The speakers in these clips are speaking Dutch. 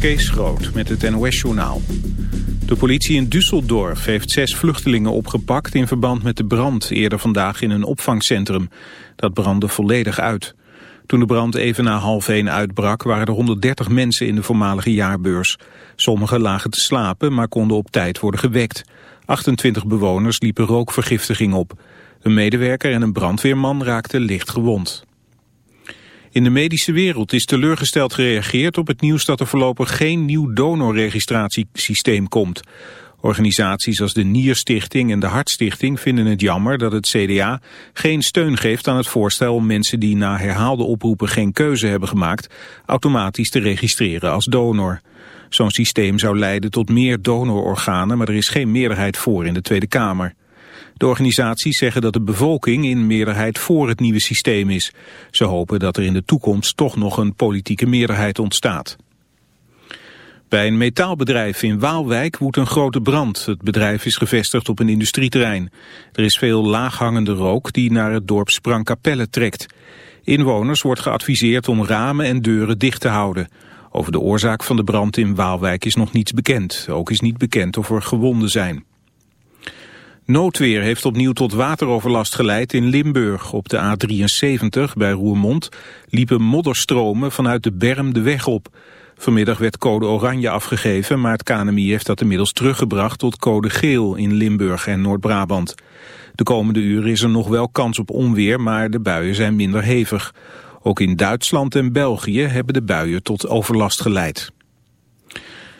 Kees Groot met het NOS-journaal. De politie in Düsseldorf heeft zes vluchtelingen opgepakt... in verband met de brand eerder vandaag in een opvangcentrum. Dat brandde volledig uit. Toen de brand even na half één uitbrak... waren er 130 mensen in de voormalige jaarbeurs. Sommigen lagen te slapen, maar konden op tijd worden gewekt. 28 bewoners liepen rookvergiftiging op. Een medewerker en een brandweerman raakten licht gewond. In de medische wereld is teleurgesteld gereageerd op het nieuws dat er voorlopig geen nieuw donorregistratiesysteem komt. Organisaties als de Nierstichting en de Hartstichting vinden het jammer dat het CDA geen steun geeft aan het voorstel om mensen die na herhaalde oproepen geen keuze hebben gemaakt automatisch te registreren als donor. Zo'n systeem zou leiden tot meer donororganen, maar er is geen meerderheid voor in de Tweede Kamer. De organisaties zeggen dat de bevolking in meerderheid voor het nieuwe systeem is. Ze hopen dat er in de toekomst toch nog een politieke meerderheid ontstaat. Bij een metaalbedrijf in Waalwijk woedt een grote brand. Het bedrijf is gevestigd op een industrieterrein. Er is veel laaghangende rook die naar het dorp Sprangkapelle trekt. Inwoners wordt geadviseerd om ramen en deuren dicht te houden. Over de oorzaak van de brand in Waalwijk is nog niets bekend. Ook is niet bekend of er gewonden zijn. Noodweer heeft opnieuw tot wateroverlast geleid in Limburg. Op de A73 bij Roermond liepen modderstromen vanuit de berm de weg op. Vanmiddag werd code oranje afgegeven, maar het KNMI heeft dat inmiddels teruggebracht tot code geel in Limburg en Noord-Brabant. De komende uren is er nog wel kans op onweer, maar de buien zijn minder hevig. Ook in Duitsland en België hebben de buien tot overlast geleid.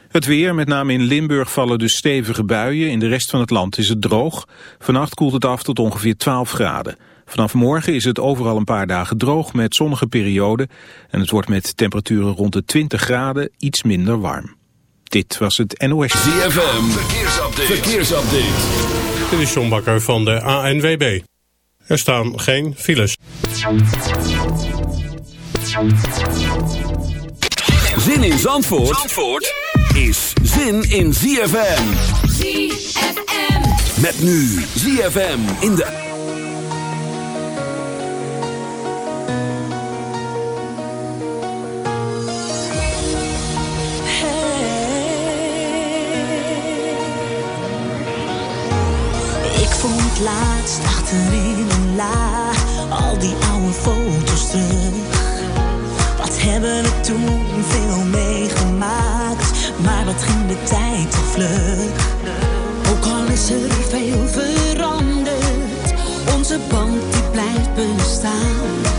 Het weer, met name in Limburg vallen dus stevige buien. In de rest van het land is het droog. Vannacht koelt het af tot ongeveer 12 graden. Vanaf morgen is het overal een paar dagen droog met zonnige perioden. En het wordt met temperaturen rond de 20 graden iets minder warm. Dit was het NOS. ZFM, verkeersupdate. verkeersupdate. Dit is John Bakker van de ANWB. Er staan geen files. Zin in Zandvoort? Zandvoort? Is zin in ZFM. ZFM. Met nu ZFM in de... Ik vond laatst achterin een la al die oude foto's terug. Wat hebben we toen veel meegemaakt? Maar wat ging de tijd toch vlug? Ook al is er veel veranderd, onze band die blijft bestaan.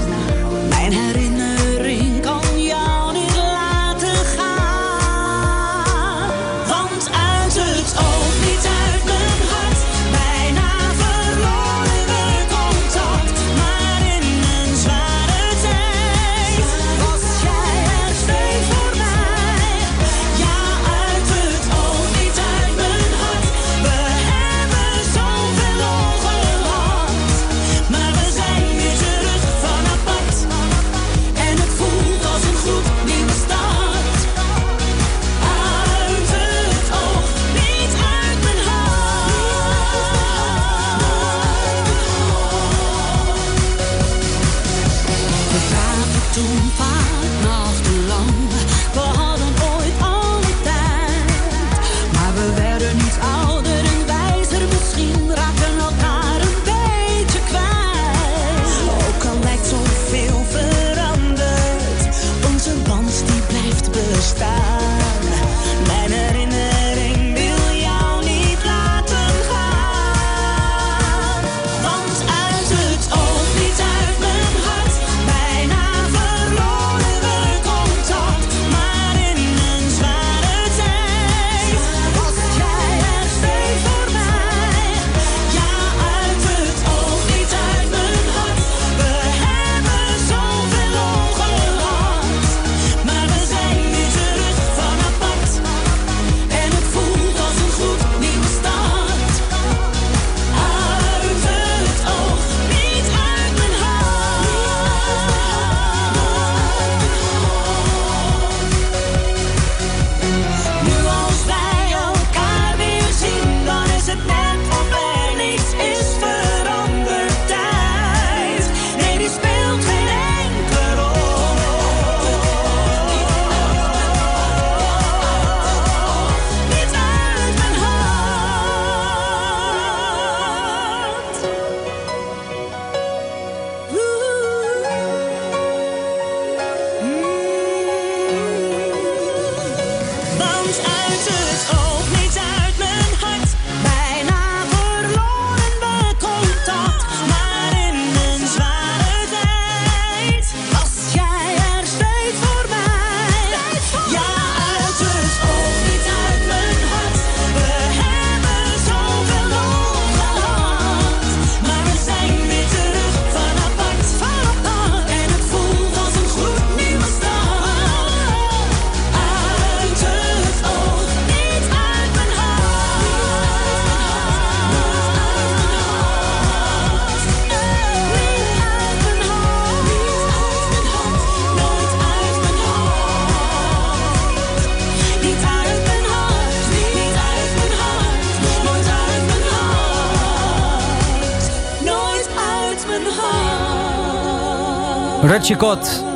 Chicote.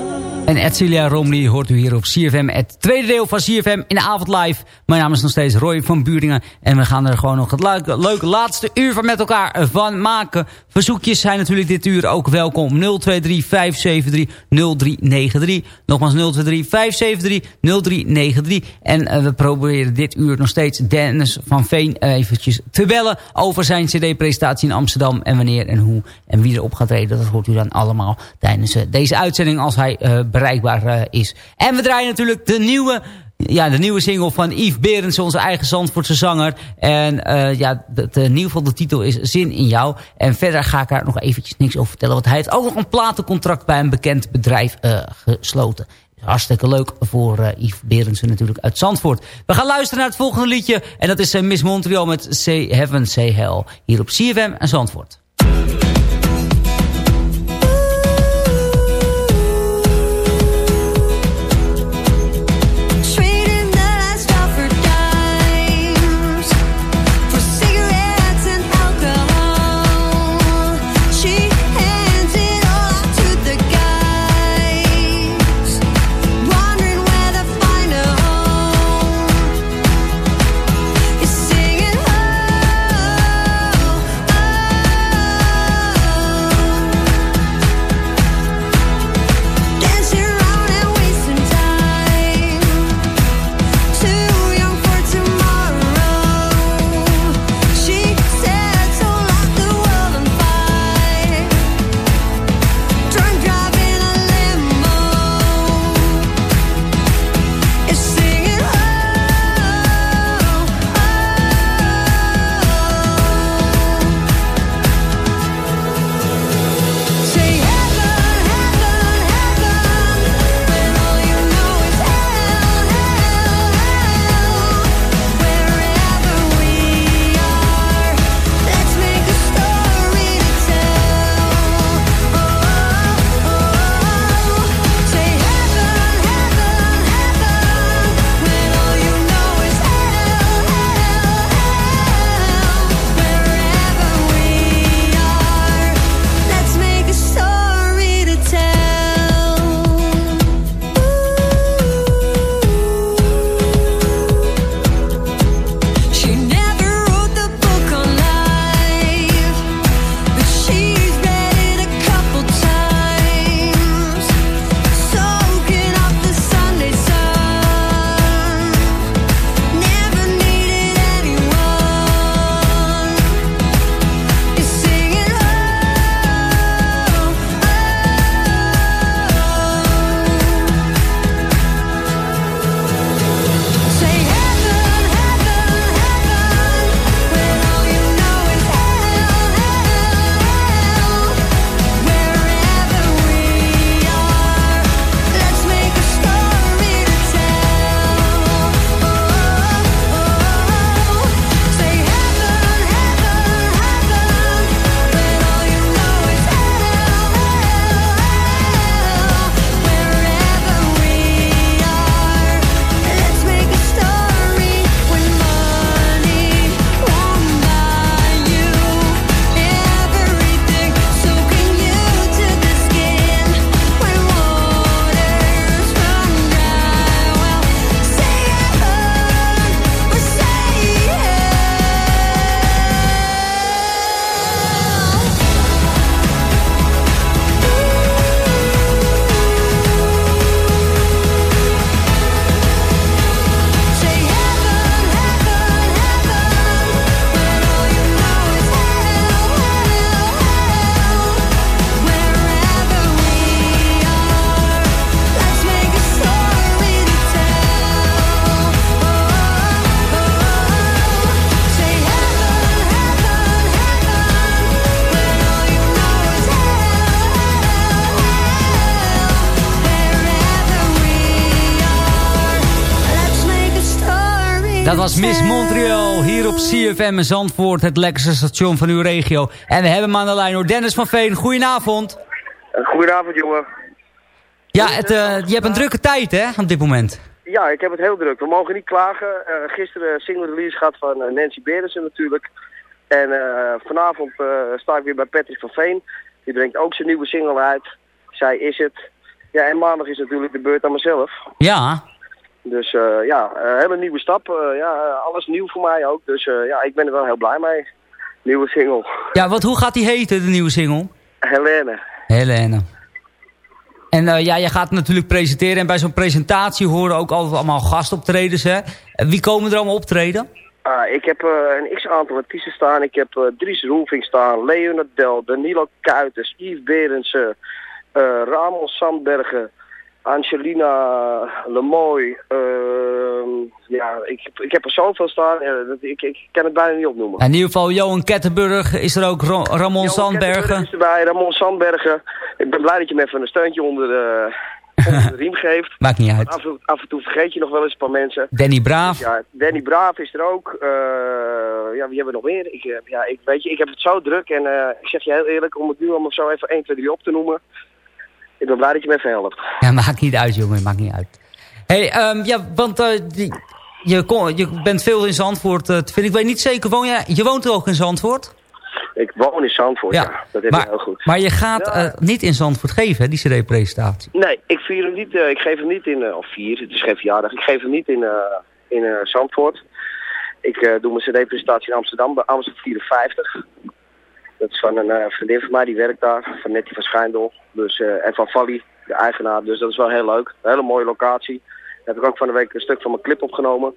En Edcilia Romley hoort u hier op CFM. Het tweede deel van CFM in de avond live. Mijn naam is nog steeds Roy van Buringen. En we gaan er gewoon nog het leuke, laatste uur van met elkaar van maken. Verzoekjes zijn natuurlijk dit uur ook welkom. 023 573 0393. Nogmaals 023 573 0393. En uh, we proberen dit uur nog steeds Dennis van Veen uh, eventjes te bellen... over zijn cd-presentatie in Amsterdam. En wanneer en hoe en wie erop gaat treden. Dat hoort u dan allemaal tijdens uh, deze uitzending als hij bereikbaar is. En we draaien natuurlijk de nieuwe ja, de nieuwe single van Yves Berends, onze eigen Zandvoortse zanger. En uh, ja, de, de, in ieder geval de titel is Zin in jou. En verder ga ik daar nog eventjes niks over vertellen. Want hij heeft ook nog een platencontract bij een bekend bedrijf gesloten. Hartstikke leuk voor uh, Yves Berendsen natuurlijk uit Zandvoort. We gaan luisteren naar het volgende liedje. En dat is Miss Montreal met Say Heaven, Say Hell. Hier op CFM en Zandvoort. Was Miss Montreal hier op CFM in Zandvoort, het lekkerste station van uw regio. En we hebben hem aan de lijn hoor, Dennis van Veen. Goedenavond. Goedenavond, jongen. Ja, het, uh, je hebt een drukke tijd hè, op dit moment. Ja, ik heb het heel druk. We mogen niet klagen. Uh, gisteren single release gehad van uh, Nancy Berensen natuurlijk. En vanavond sta ik weer bij Patrick van Veen. Die brengt ook zijn nieuwe single uit. Zij is het. Ja, en maandag is natuurlijk de beurt aan mezelf. Ja. Dus uh, ja, een hele nieuwe stap. Uh, ja, alles nieuw voor mij ook. Dus ja, ik ben er wel heel blij mee. Nieuwe single. Ja, wat, hoe gaat die heten, de nieuwe single? Helene. Helene. En ja, je gaat natuurlijk presenteren. En bij zo'n presentatie horen ook altijd allemaal gastoptredens, hè? Wie komen er allemaal optreden? Uh, ik heb een x-aantal artiesten staan. Ik heb Dries Roelving staan, Leonard Del, Danilo Kuiters, Yves Berendsen, Ramon Sandbergen... Angelina Lemoy. Uh, ja, ik, ik heb er zoveel staan. ik, ik kan het bijna niet opnoemen. in ieder geval Johan Kettenburg is er ook. Ramon Sandbergen. is erbij. Ramon Sandbergen. Ik ben blij dat je me even een steuntje onder de, onder de riem geeft. Maakt niet uit. Af, af, en toe vergeet je nog wel eens een paar mensen. Danny Braaf. Ja, Danny Braaf is er ook. Uh, ja, wie hebben we nog meer? Ik, ja, ik, weet je, ik heb het zo druk. En uh, ik zeg je heel eerlijk, om het nu allemaal zo even 1, 2, 3 op te noemen. Ik ben blij dat je me even helpt. Ja, maakt niet uit, jongen. Maakt niet uit. hey, um, ja, want uh, die, je, kon, je bent veel in Zandvoort uh, te vinden. Ik weet niet zeker, woon je, je woont ook in Zandvoort? Ik woon in Zandvoort, ja. ja. Dat heb maar, heel goed. Maar je gaat ja. uh, niet in Zandvoort geven, hè, die cd-presentatie? Nee, ik, vier hem niet, ik geef hem niet in... of vier, het is geen verjaardag. Ik geef hem niet in, in Zandvoort. Ik doe mijn cd-presentatie in Amsterdam, bij Amsterdam 54. Dat is van een uh, vriendin van mij, die werkt daar. Van Nettie van Schijndel. Dus, uh, en van Valley, de eigenaar. Dus dat is wel heel leuk. Een hele mooie locatie. Daar heb ik ook van de week een stuk van mijn clip opgenomen.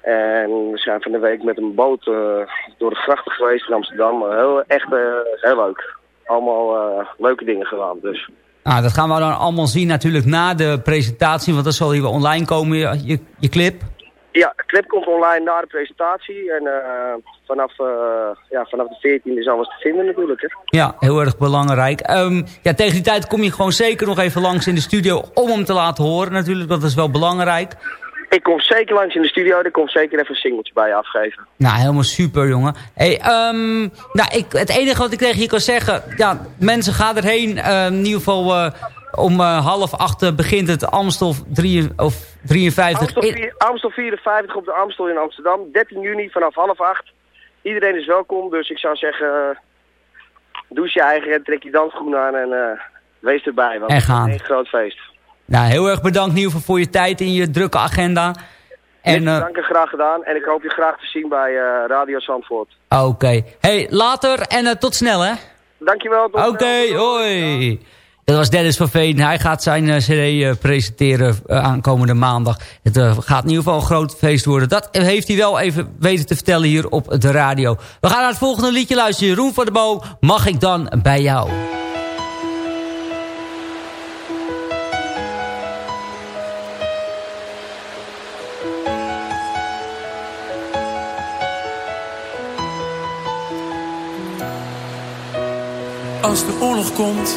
En we zijn van de week met een boot uh, door de grachten geweest in Amsterdam. Heel, echt heel leuk. Allemaal leuke dingen gedaan. Dus. Ah, dat gaan we dan allemaal zien natuurlijk na de presentatie. Want dat zal hier online komen, je, je clip. Ja, de clip komt online na de presentatie. En uh, vanaf, uh, ja, vanaf de 14e is alles te vinden natuurlijk. Hè. Ja, heel erg belangrijk. Um, ja, tegen die tijd kom je gewoon zeker nog even langs in de studio om hem te laten horen natuurlijk. Dat is wel belangrijk. Ik kom zeker langs in de studio. Ik kom zeker even een singeltje bij je afgeven. Nou, helemaal super, jongen. Hey, um, nou, ik, het enige wat ik tegen je kan zeggen... Ja, mensen gaan erheen. Uh, in ieder geval... Om uh, half acht begint het Amstel 3, of 53. Amstel, 4, Amstel 54 op de Amstel in Amsterdam. 13 juni vanaf half acht. Iedereen is welkom, dus ik zou zeggen... Uh, douche je eigen en trek je dansschoenen aan en uh, wees erbij. Want en gaan. Het is een groot feest. Nou, heel erg bedankt Nieuw voor je tijd in je drukke agenda. En, uh, dank graag gedaan. En ik hoop je graag te zien bij Radio Zandvoort. Oké. Okay. Hey, later en tot snel hè. Dankjewel. Oké, okay, hoi. Dat was Dennis van Veen. Hij gaat zijn uh, cd uh, presenteren uh, aankomende maandag. Het gaat in ieder geval een groot feest worden. Dat heeft hij wel even weten te vertellen hier op de radio. We gaan naar het volgende liedje luisteren. Jeroen van der Bo, mag ik dan bij jou? Als de oorlog komt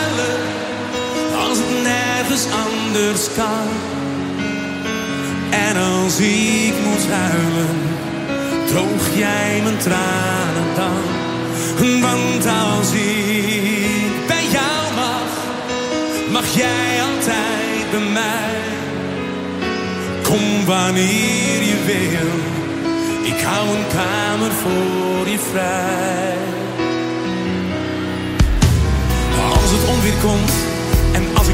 nergens anders kan? En als ik moet huilen, droog jij mijn tranen dan? Want als ik bij jou mag, mag jij altijd bij mij. Kom wanneer je wil, ik hou een kamer voor je vrij. Als het onweer komt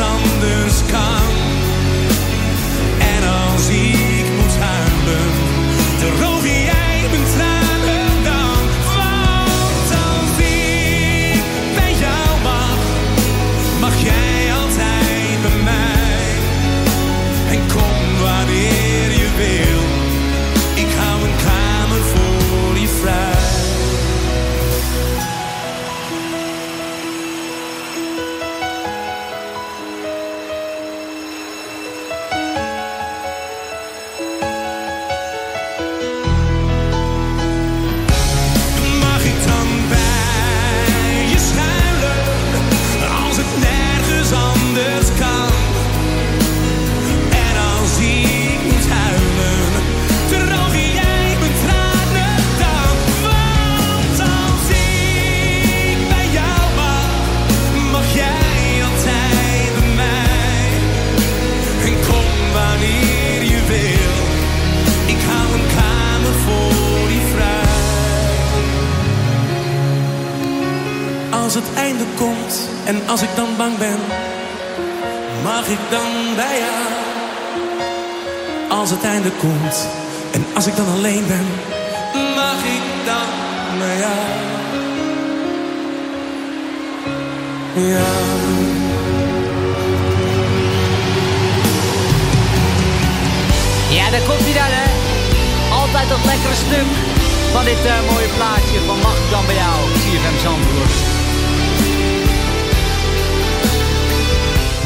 anders kan. En als ik dan bang ben, mag ik dan bij jou? Als het einde komt en als ik dan alleen ben, mag ik dan bij jou? Ja. Ja, daar komt hij dan, hè. Altijd dat lekkere stuk van dit uh, mooie plaatje van Mag ik dan bij jou, CFM Zandvoort.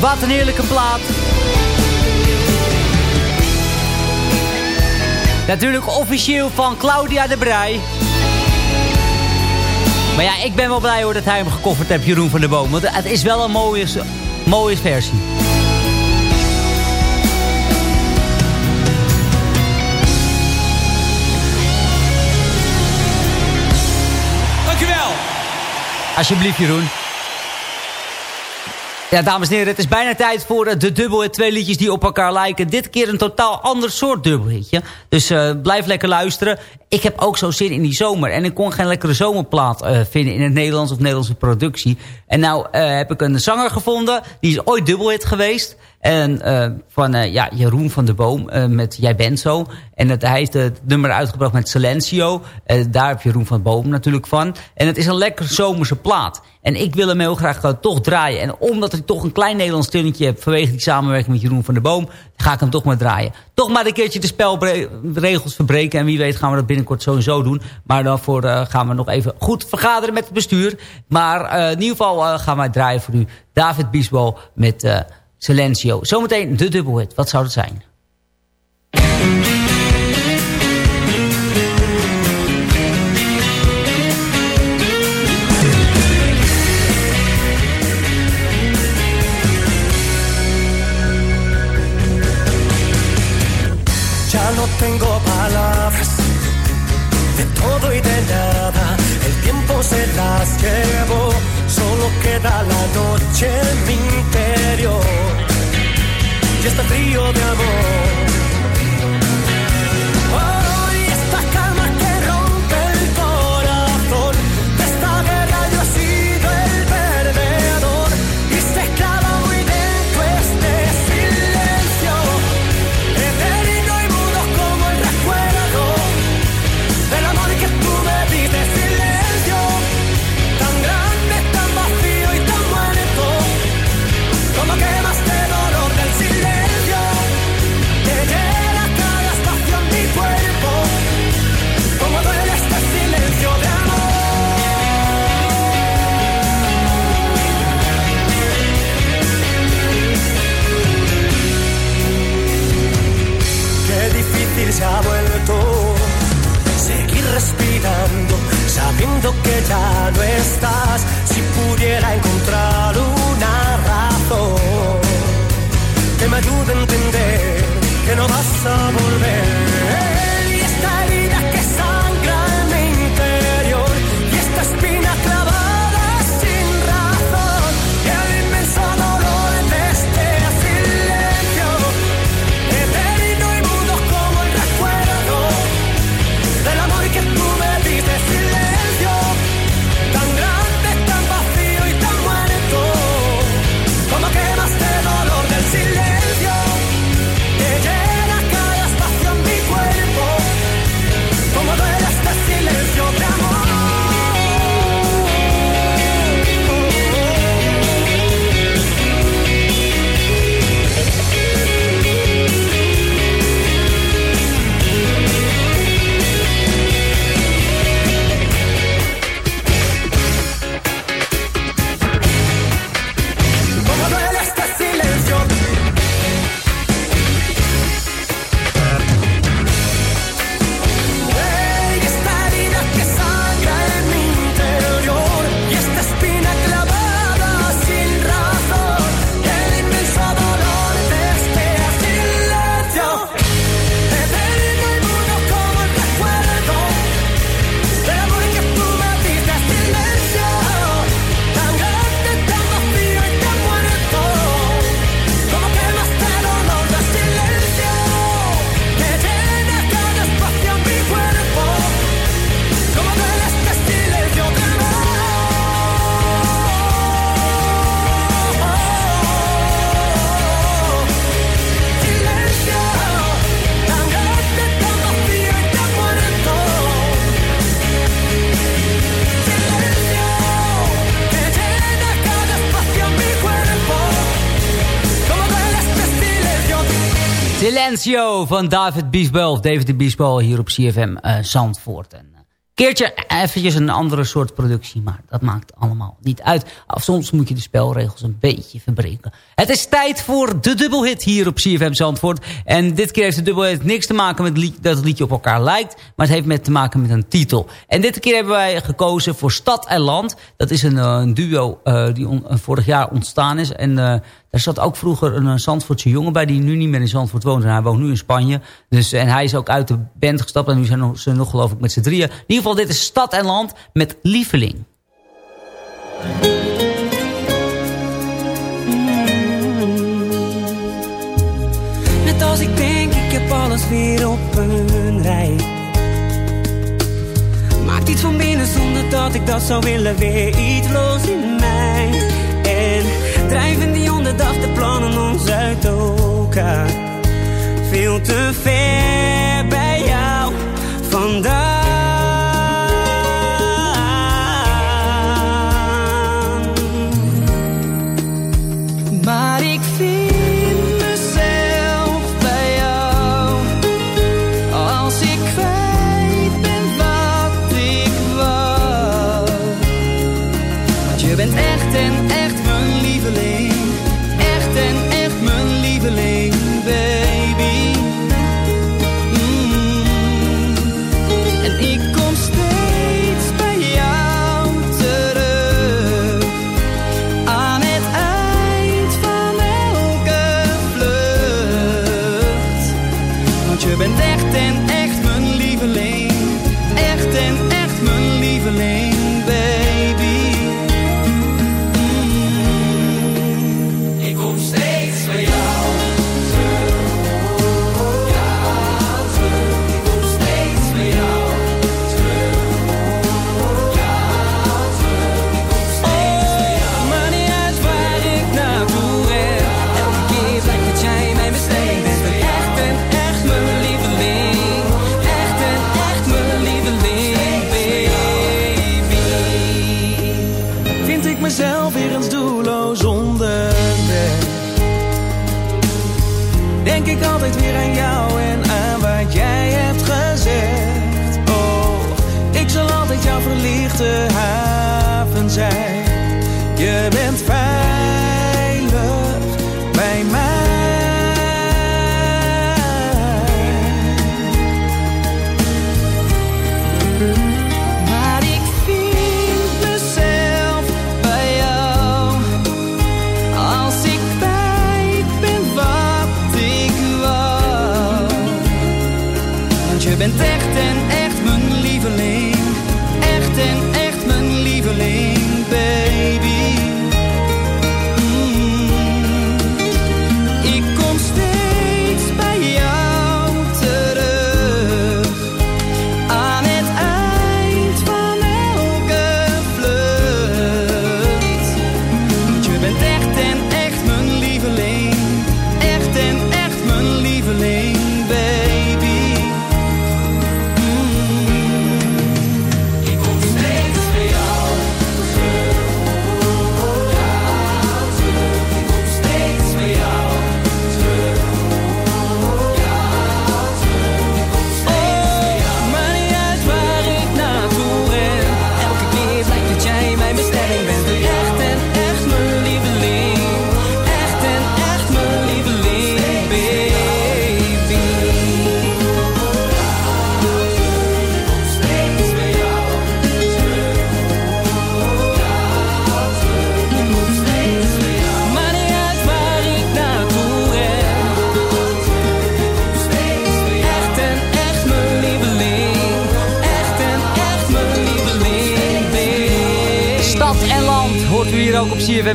Wat een heerlijke plaat. Natuurlijk officieel van Claudia de Brij. Maar ja, ik ben wel blij hoor dat hij hem gekofferd heeft, Jeroen van der Boom. Want het is wel een mooie, mooie versie. Dankjewel. Alsjeblieft, Jeroen. Ja, dames en heren, het is bijna tijd voor uh, de dubbelhit. Twee liedjes die op elkaar lijken. Dit keer een totaal ander soort dubbelhitje. Dus uh, blijf lekker luisteren. Ik heb ook zo zin in die zomer. En ik kon geen lekkere zomerplaat uh, vinden in het Nederlands of Nederlandse productie. En nou heb ik een zanger gevonden. Die is ooit dubbelhit geweest. En uh, van uh, ja, Jeroen van der Boom uh, met Jij bent zo. En het, hij heeft het nummer uitgebracht met Silencio. daar heb Jeroen van der Boom natuurlijk van. En het is een lekker zomerse plaat. En ik wil hem heel graag toch draaien. En omdat ik toch een klein Nederlands tintje heb... vanwege die samenwerking met Jeroen van der Boom... ga ik hem toch maar draaien. Toch maar een keertje de spelregels verbreken. En wie weet gaan we dat binnenkort sowieso doen. Maar daarvoor gaan we nog even goed vergaderen met het bestuur. Maar in ieder geval gaan wij draaien voor u. David Biesbo met... Silencio. Zometeen de dubbelhit. Wat zou het zijn? Ya no tengo palabras de todo y de nada. El tiempo se las llevó, solo queda la noche en mi interior y este frío de amor. Se seguir respirando, sabiendo que ya no estás. Si pudiera encontrar una razón que me ayude a entender que no vas a volver. Silencio van David Biesbel. Of David de Biesbel hier op CFM uh, eh, Zandvoort. En, uh, keertje eventjes een andere soort productie. Maar dat maakt allemaal niet uit. Of soms moet je de spelregels een beetje verbreken. Het is tijd voor de dubbelhit hier op CFM Zandvoort. En dit keer heeft de dubbelhit niks te maken met dat het liedje op elkaar lijkt. Maar het heeft met te maken met een titel. En dit keer hebben wij gekozen voor Stad en Land. Dat is een, uh, een duo die vorig jaar ontstaan is. En daar zat ook vroeger een Zandvoortse jongen bij... die nu niet meer in Zandvoort woont. En hij woont nu in Spanje. Dus, en hij is ook uit de band gestapt. En nu zijn ze nog geloof ik met z'n drieën. In ieder geval, dit is Stad en Land met Lieveling. Net als ik denk, ik heb alles weer op een rij. Maakt iets van binnen zonder dat ik dat zou willen. Weer iets los in mij. En drijven die onderdag de plannen ons uit elkaar. Veel te ver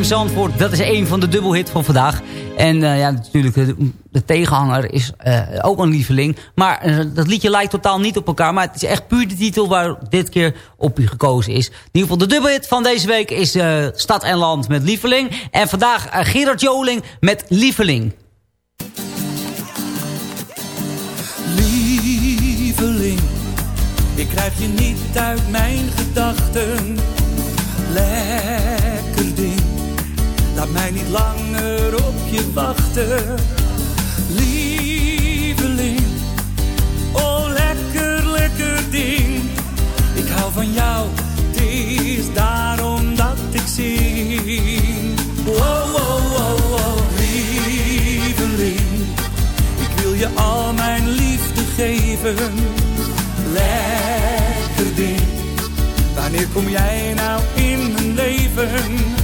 Zandvoort. Dat is een van de dubbelhit van vandaag. En uh, ja, natuurlijk, de, de tegenhanger is uh, ook een lieveling. Maar dat liedje lijkt totaal niet op elkaar. Maar het is echt puur de titel waar dit keer op gekozen is. In ieder geval de dubbelhit van deze week is Stad en Land met Lieveling. En vandaag Gerard Joling met Lieveling. Lieveling, ik krijg je niet uit mijn gedachten laat mij niet langer op je wachten. Lieveling, oh lekker, lekker ding. Ik hou van jou, het is daarom dat ik zing. Oh, oh, oh, oh, lieveling. Ik wil je al mijn liefde geven. Lekker ding, wanneer kom jij nou in mijn leven?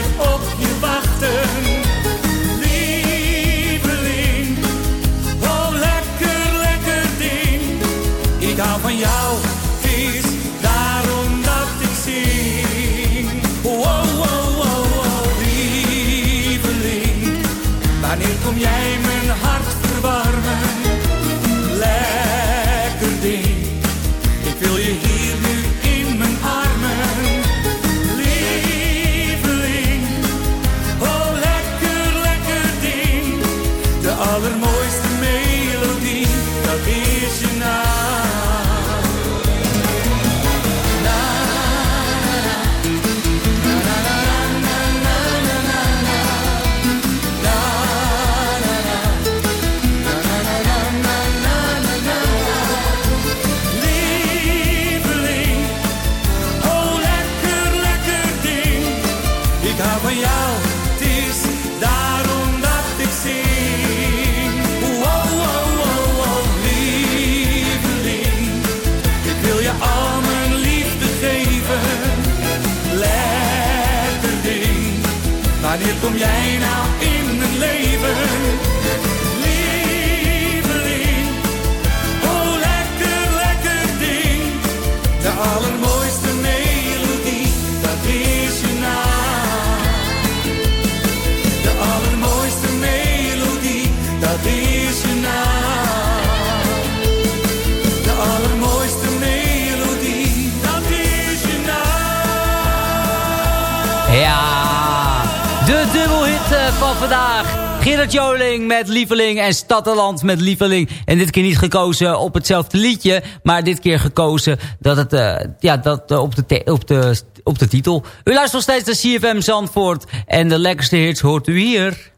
van vandaag. Gerard Joling met Lieveling en Stadteland met Lieveling. En dit keer niet gekozen op hetzelfde liedje, maar dit keer gekozen dat het, eh, ja, dat, eh, op, de op, de, op de titel. U luistert nog steeds naar CFM Zandvoort en de lekkerste hits hoort u hier.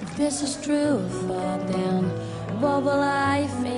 If this is true then what?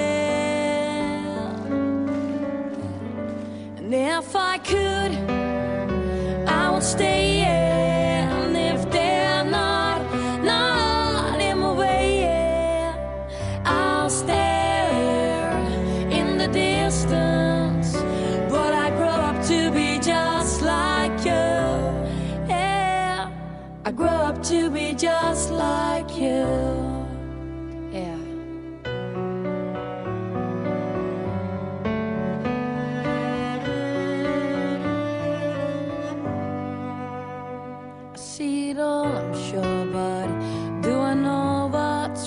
And if I could, I would stay. And if they're not, not in my way, yeah, I'll stare in the distance. But I grow up to be just like you. Yeah, I grow up to be just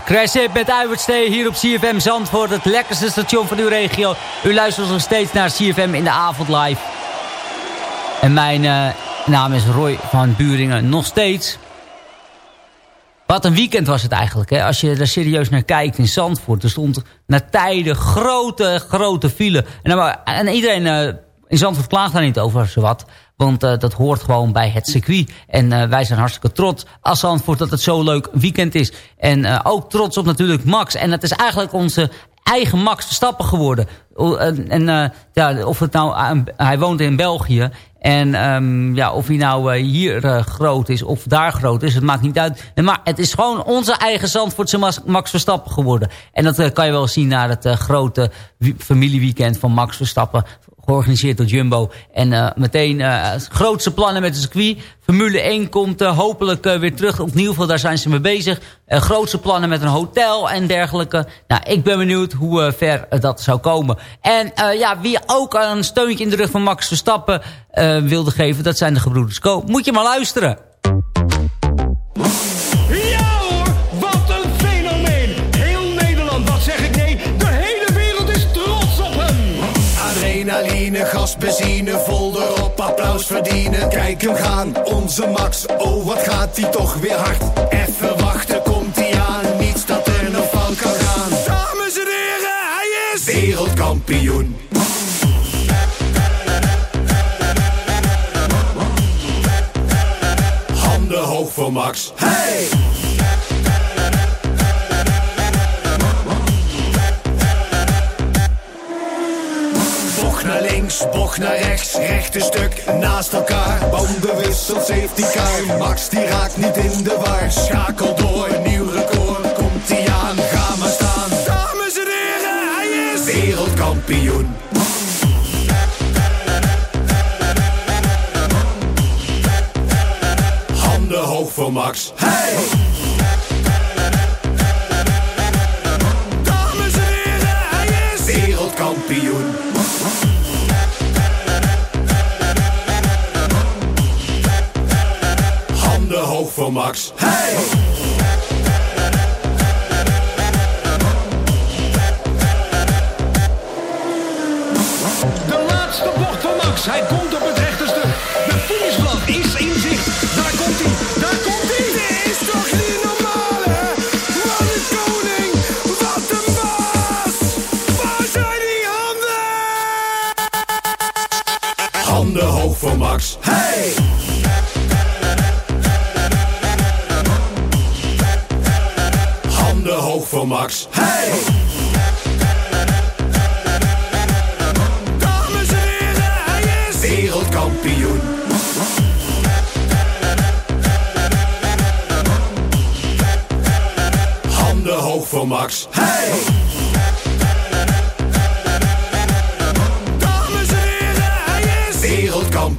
Crash met Uitstee hier op CFM Zandvoort. Het lekkerste station van uw regio. U luistert nog steeds naar CFM in de avond live. En mijn eh, naam is Roy van Buringen. Nog steeds. Wat een weekend was het eigenlijk. Hè? Als je er serieus naar kijkt in Zandvoort. Er stond naar tijden grote, grote file. En, en iedereen eh, in Zandvoort klaagt daar niet over, zowat. Want eh, dat hoort gewoon bij het circuit. En eh, wij zijn hartstikke trots als Zandvoort dat het zo'n leuk weekend is. En eh, ook trots op natuurlijk Max. En het is eigenlijk onze eigen Max Verstappen geworden. En, ja, of het nou, hij woont in België. En ehm, ja, of hij nou hier groot is of daar groot is, het maakt niet uit. Maar het is gewoon onze eigen Zandvoortse Max Verstappen geworden. En dat kan je wel zien naar het grote familieweekend van Max Verstappen. Georganiseerd door Jumbo. En eh, meteen eh, grootste plannen met het circuit. Formule 1 komt eh, hopelijk weer terug. Op in daar zijn ze mee bezig. Grootste plannen met een hotel en dergelijke. Nou, ik ben benieuwd hoe ver dat zou komen. En ja, wie ook een steuntje in de rug van Max Verstappen wilde geven... dat zijn de gebroeders Koop. Moet je maar luisteren. Gas, benzine, vol erop, applaus verdienen. Kijk hem gaan, onze Max, oh wat gaat hij toch weer hard. Even wachten, komt hij aan, niets dat er nog van kan gaan. Dames en heren, hij is... Wereldkampioen. Handen hoog voor Max. Hey! Stuk naast elkaar. Bandenwissel, safety car. Max die raakt niet in de war. Schakel door, nieuw record.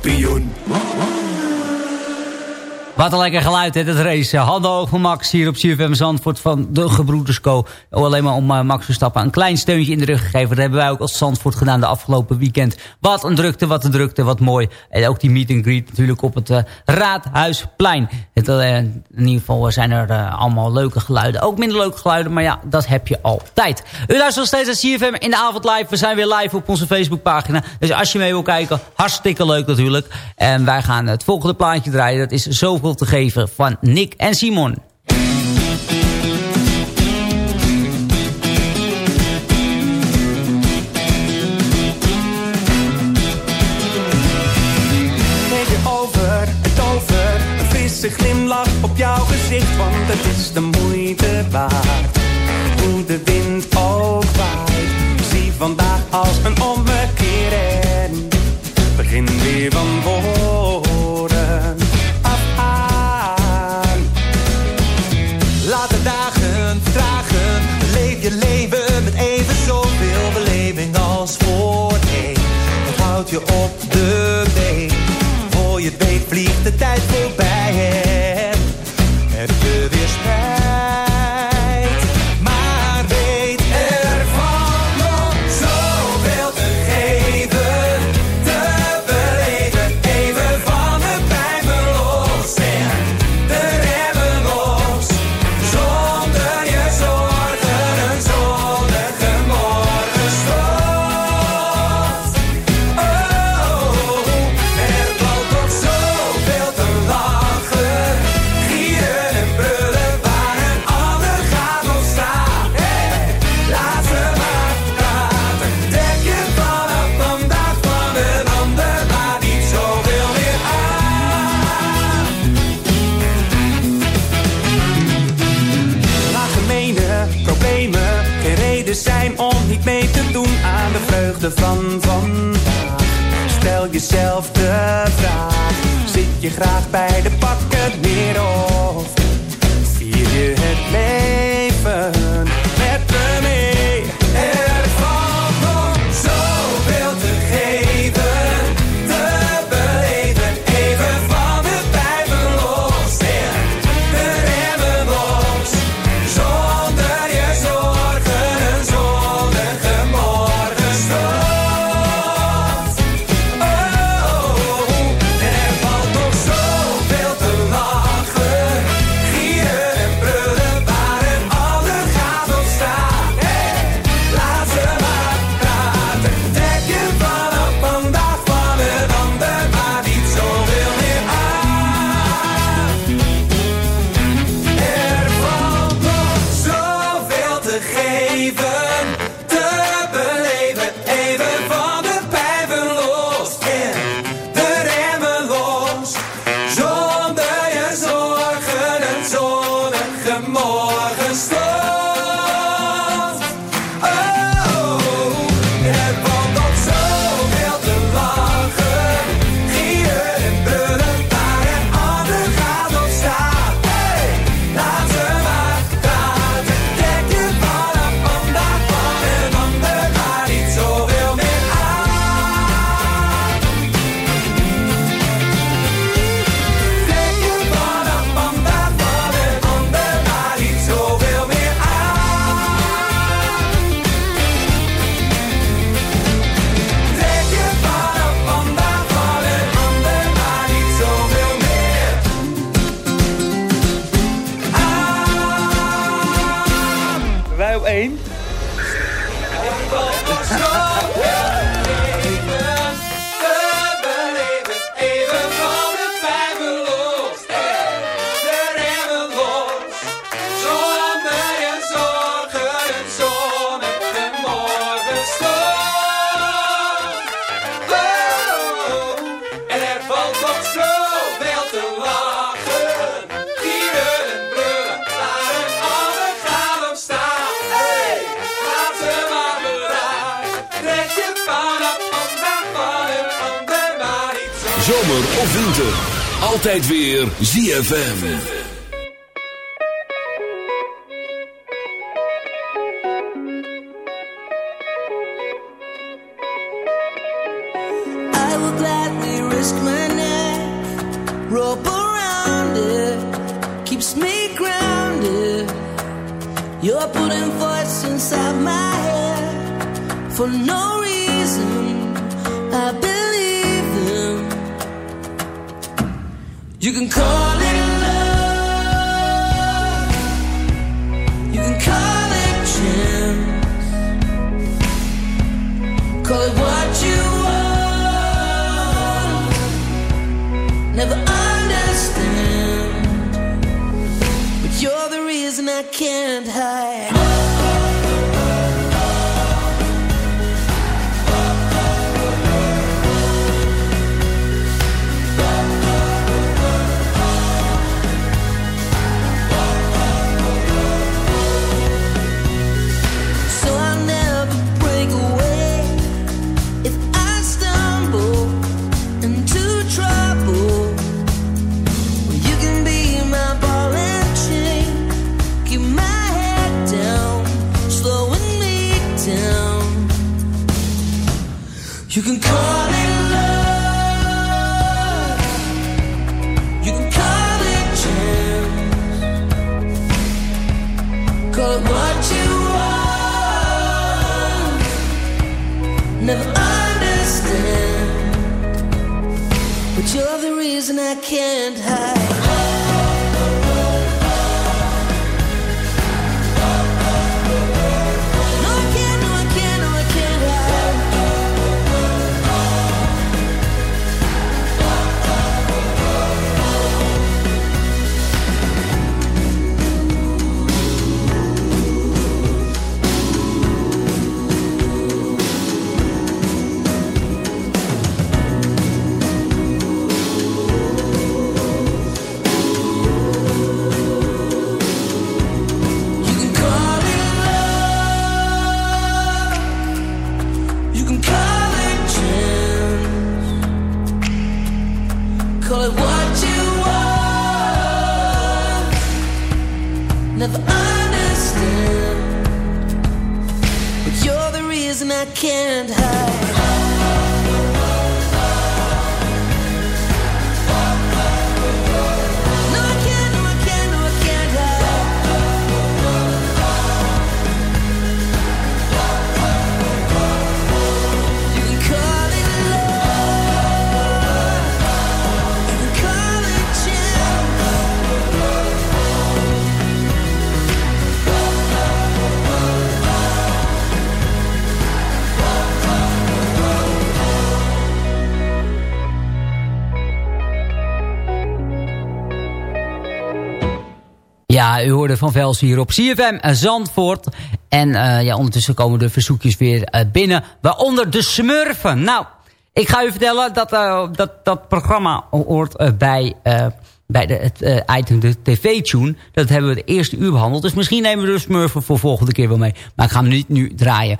En wat een lekker geluid, hè, het race. Handen hoog Max hier op CFM Zandvoort van de Gebroeders Co. Oh, alleen maar om uh, Max Verstappen een klein steuntje in de rug gegeven. Dat hebben wij ook als Zandvoort gedaan de afgelopen weekend. Wat een drukte, wat een drukte, wat mooi. En ook die meet and greet natuurlijk op het eh, Raadhuisplein. Eh, in ieder geval zijn er allemaal leuke geluiden. Ook minder leuke geluiden, maar ja, dat heb je altijd. U luistert nog steeds naar CFM in de avond live. We zijn weer live op onze Facebookpagina. Dus als je mee wil kijken, hartstikke leuk natuurlijk. En wij gaan het volgende plaatje draaien. Dat is zoveel te geven van Nick en Simon. De glimlach op jouw gezicht, want het is de moeite waard. Hoe de wind ook waait, zie vandaag als een ommekeer begin weer van reason I can't hide. Can't hide. Can't hide. Van Vels hier op CFM en Zandvoort. En eh, ja, ondertussen komen de verzoekjes weer eh, binnen. Waaronder de Smurfen. Nou, ik ga u vertellen dat dat, dat programma hoort bij, bij de, het item de TV-tune. Dat hebben we het eerste uur behandeld. Dus misschien nemen we de Smurfen voor volgende keer wel mee. Maar ik ga hem niet nu draaien.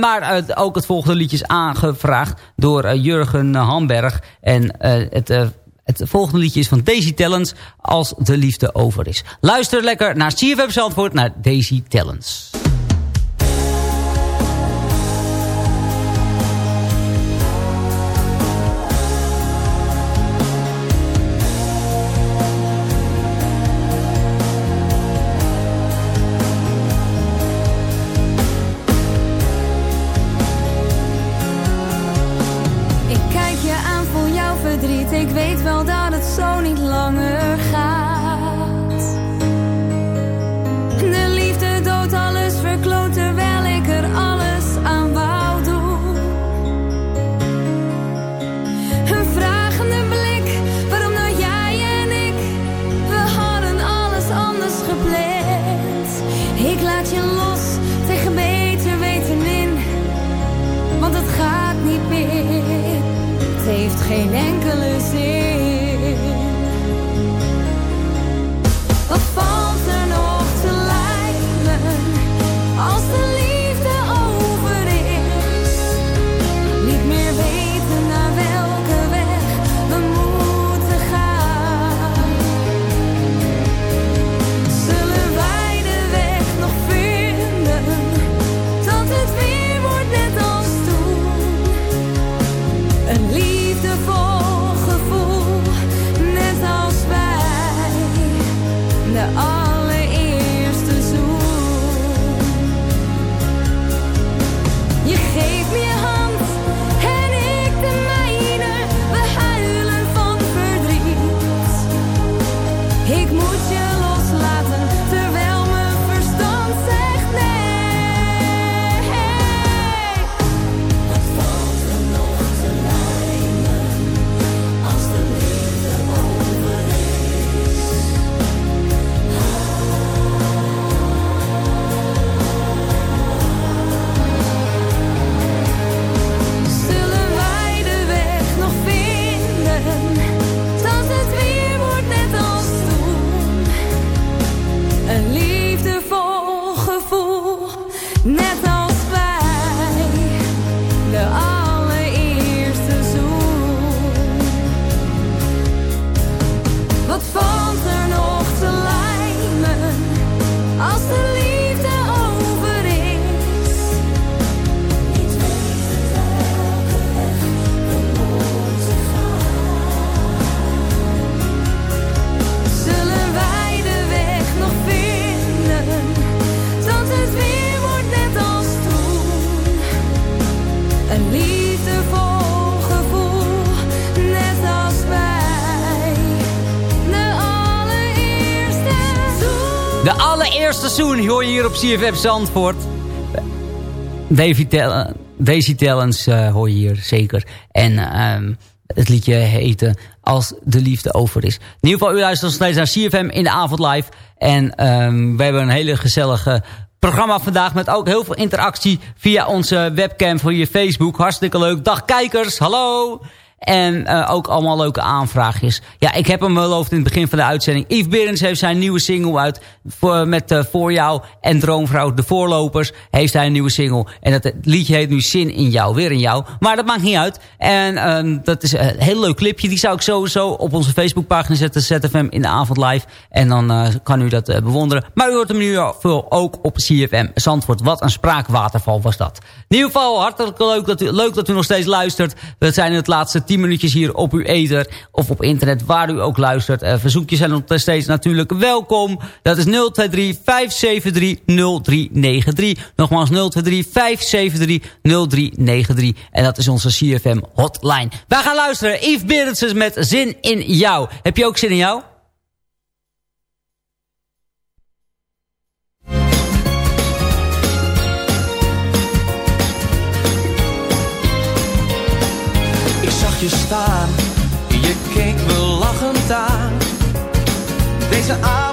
maar ook het volgende liedje is aangevraagd door Jurgen Hamberg. En het... Het volgende liedje is van Daisy Tellens, Als de liefde over is. Luister lekker naar CFM Zandvoort, naar Daisy Tellens. Ik laat je los tegen beter weten in want het gaat niet meer. Het heeft geen enkele zin. Seizoen hoor je hier op CFM Zandvoort. Davy Tell Daisy Talents uh, hoor je hier zeker. En um, het liedje heette Als de liefde over is. In ieder geval, u luistert nog steeds naar CFM in de avond live. En um, we hebben een hele gezellige programma vandaag met ook heel veel interactie via onze webcam je Facebook. Hartstikke leuk. Dag kijkers, hallo! En uh, ook allemaal leuke aanvraagjes. Ja, ik heb hem beloofd in het begin van de uitzending. Yves Berends heeft zijn nieuwe single uit. Voor, met uh, Voor jou en Droomvrouw, de voorlopers. Heeft hij een nieuwe single. En dat liedje heet nu Zin in jou, weer in jou. Maar dat maakt niet uit. En uh, dat is een heel leuk clipje. Die zou ik sowieso op onze Facebookpagina zetten. ZFM in de avond live. En dan kan u dat bewonderen. Maar u hoort hem nu ook op CFM Zandvoort. Wat een spraakwaterval was dat. In ieder geval hartelijk leuk dat u, leuk dat u nog steeds luistert. We zijn in het laatste 10 minuutjes hier op uw ether of op internet waar u ook luistert. Uh, verzoekjes zijn nog steeds natuurlijk welkom. Dat is 023 573 0393. Nogmaals 023 573 0393. En dat is onze CFM hotline. Wij gaan luisteren. Yves Berendsen met Zin in jou. Heb je ook zin in jou? Deze avond zou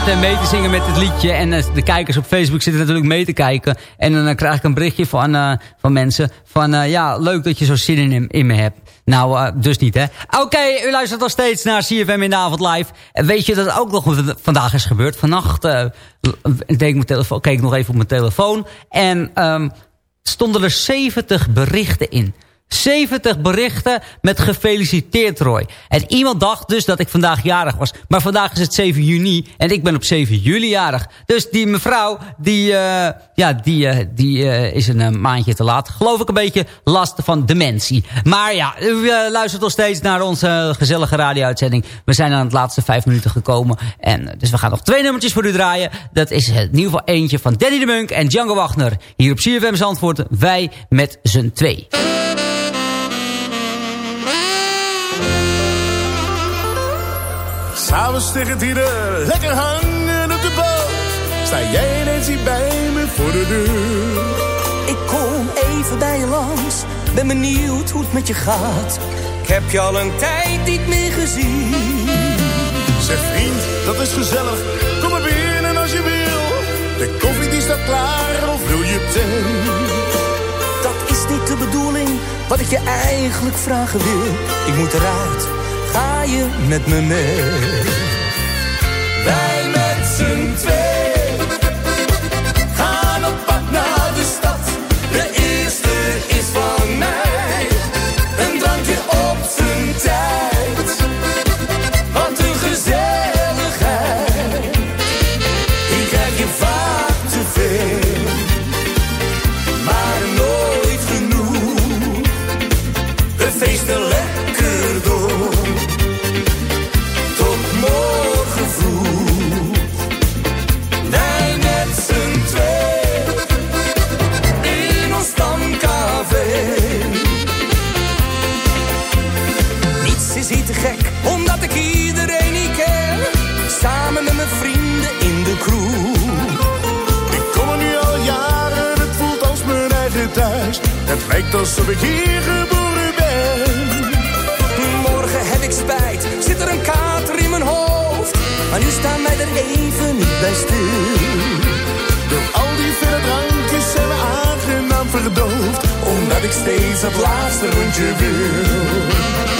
ik zit mee te zingen met het liedje. En de kijkers op Facebook zitten natuurlijk mee te kijken. En dan krijg ik een berichtje van, van mensen. Van ja, leuk dat je zo zin in, in me hebt. Nou, dus niet hè. Oké, u luistert nog steeds naar CFM in de avond live. En weet je dat ook nog vandaag is gebeurd? Vannacht uh, deed mijn telefoon, keek ik nog even op mijn telefoon. En um, stonden er 70 berichten in. 70 berichten met gefeliciteerd Roy. En iemand dacht dus dat ik vandaag jarig was. Maar vandaag is het 7 juni en ik ben op 7 juli jarig. Dus die mevrouw, die, uh, ja, die, uh, die uh, is een maandje te laat. Geloof ik een beetje last van dementie. Maar ja, u luistert nog steeds naar onze gezellige radio-uitzending. We zijn aan het laatste vijf minuten gekomen. En, dus we gaan nog twee nummertjes voor u draaien. Dat is in ieder geval eentje van Danny de Munk en Django Wagner. Hier op CFM Zandvoort, wij met z'n twee. S'avonds tegen tieren, lekker hangen op de boot. Sta jij ineens hier bij me voor de deur. Ik kom even bij je langs, ben benieuwd hoe het met je gaat. Ik heb je al een tijd niet meer gezien. Zeg vriend, dat is gezellig, kom maar binnen als je wil. De koffie die staat klaar, of wil je thee? Dat is niet de bedoeling, wat ik je eigenlijk vragen wil. Ik moet eruit ga je met me mee? Wij met z'n twee ik hier geboren ben. Morgen heb ik spijt, zit er een kater in mijn hoofd. Maar nu staan wij er even niet bij stil. Door al die verre drankjes zijn we aangenaam verdoofd. Omdat ik steeds het laatste rondje wil.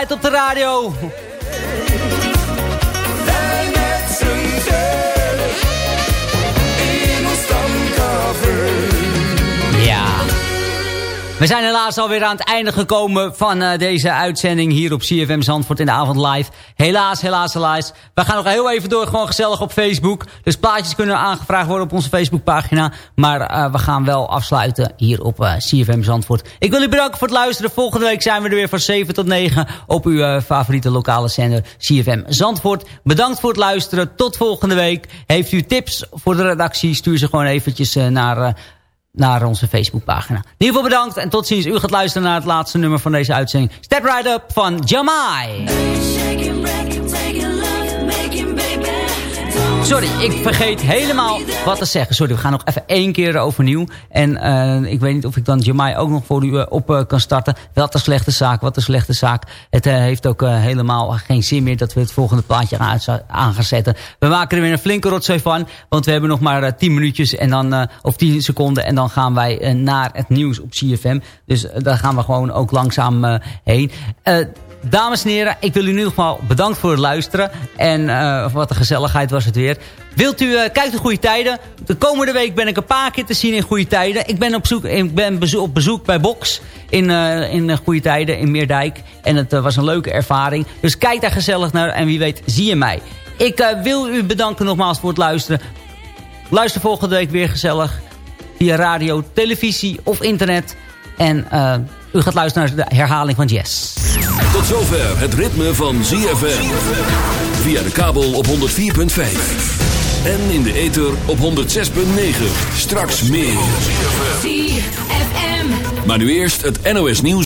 Gezelligheid op de radio. We zijn helaas alweer aan het einde gekomen van uh, deze uitzending hier op CFM Zandvoort in de avond live. Helaas, helaas, helaas. We gaan nog heel even door, gewoon gezellig op Facebook. Dus plaatjes kunnen aangevraagd worden op onze Facebookpagina. Maar uh, we gaan wel afsluiten hier op uh, CFM Zandvoort. Ik wil u bedanken voor het luisteren. Volgende week zijn we er weer van 7 tot 9 op uw favoriete lokale zender CFM Zandvoort. Bedankt voor het luisteren. Tot volgende week. Heeft u tips voor de redactie? Stuur ze gewoon eventjes naar naar onze Facebookpagina. In ieder geval bedankt en tot ziens. U gaat luisteren naar het laatste nummer van deze uitzending. Step Right Up van Jamai. Sorry, ik vergeet helemaal wat te zeggen. Sorry, we gaan nog even één keer overnieuw. En uh, ik weet niet of ik dan Jamai ook nog voor u uh, op uh, kan starten. Wat een slechte zaak, wat een slechte zaak. Het heeft ook helemaal geen zin meer dat we het volgende plaatje aan gaan zetten. We maken er weer een flinke rotzooi van. Want we hebben nog maar 10 minuutjes en dan, of 10 seconden. En dan gaan wij naar het nieuws op CFM. Dus daar gaan we gewoon ook langzaam heen. Dames en heren, ik wil u nu nogmaals bedankt voor het luisteren. En uh, wat een gezelligheid was het weer. Wilt u, uh, kijkt de goede tijden. De komende week ben ik een paar keer te zien in goede tijden. Ik ben op, zoek, ik ben bezoek, op bezoek bij Box in, uh, in goede tijden in Meerdijk. En het was een leuke ervaring. Dus kijk daar gezellig naar en wie weet zie je mij. Ik wil u bedanken nogmaals voor het luisteren. Luister volgende week weer gezellig. Via radio, televisie of internet. En u gaat luisteren naar de herhaling van Jess. Tot zover het ritme van ZFM. Via de kabel op 104.5. En in de ether op 106.9. Straks meer. ZFM. Maar nu eerst het NOS nieuws.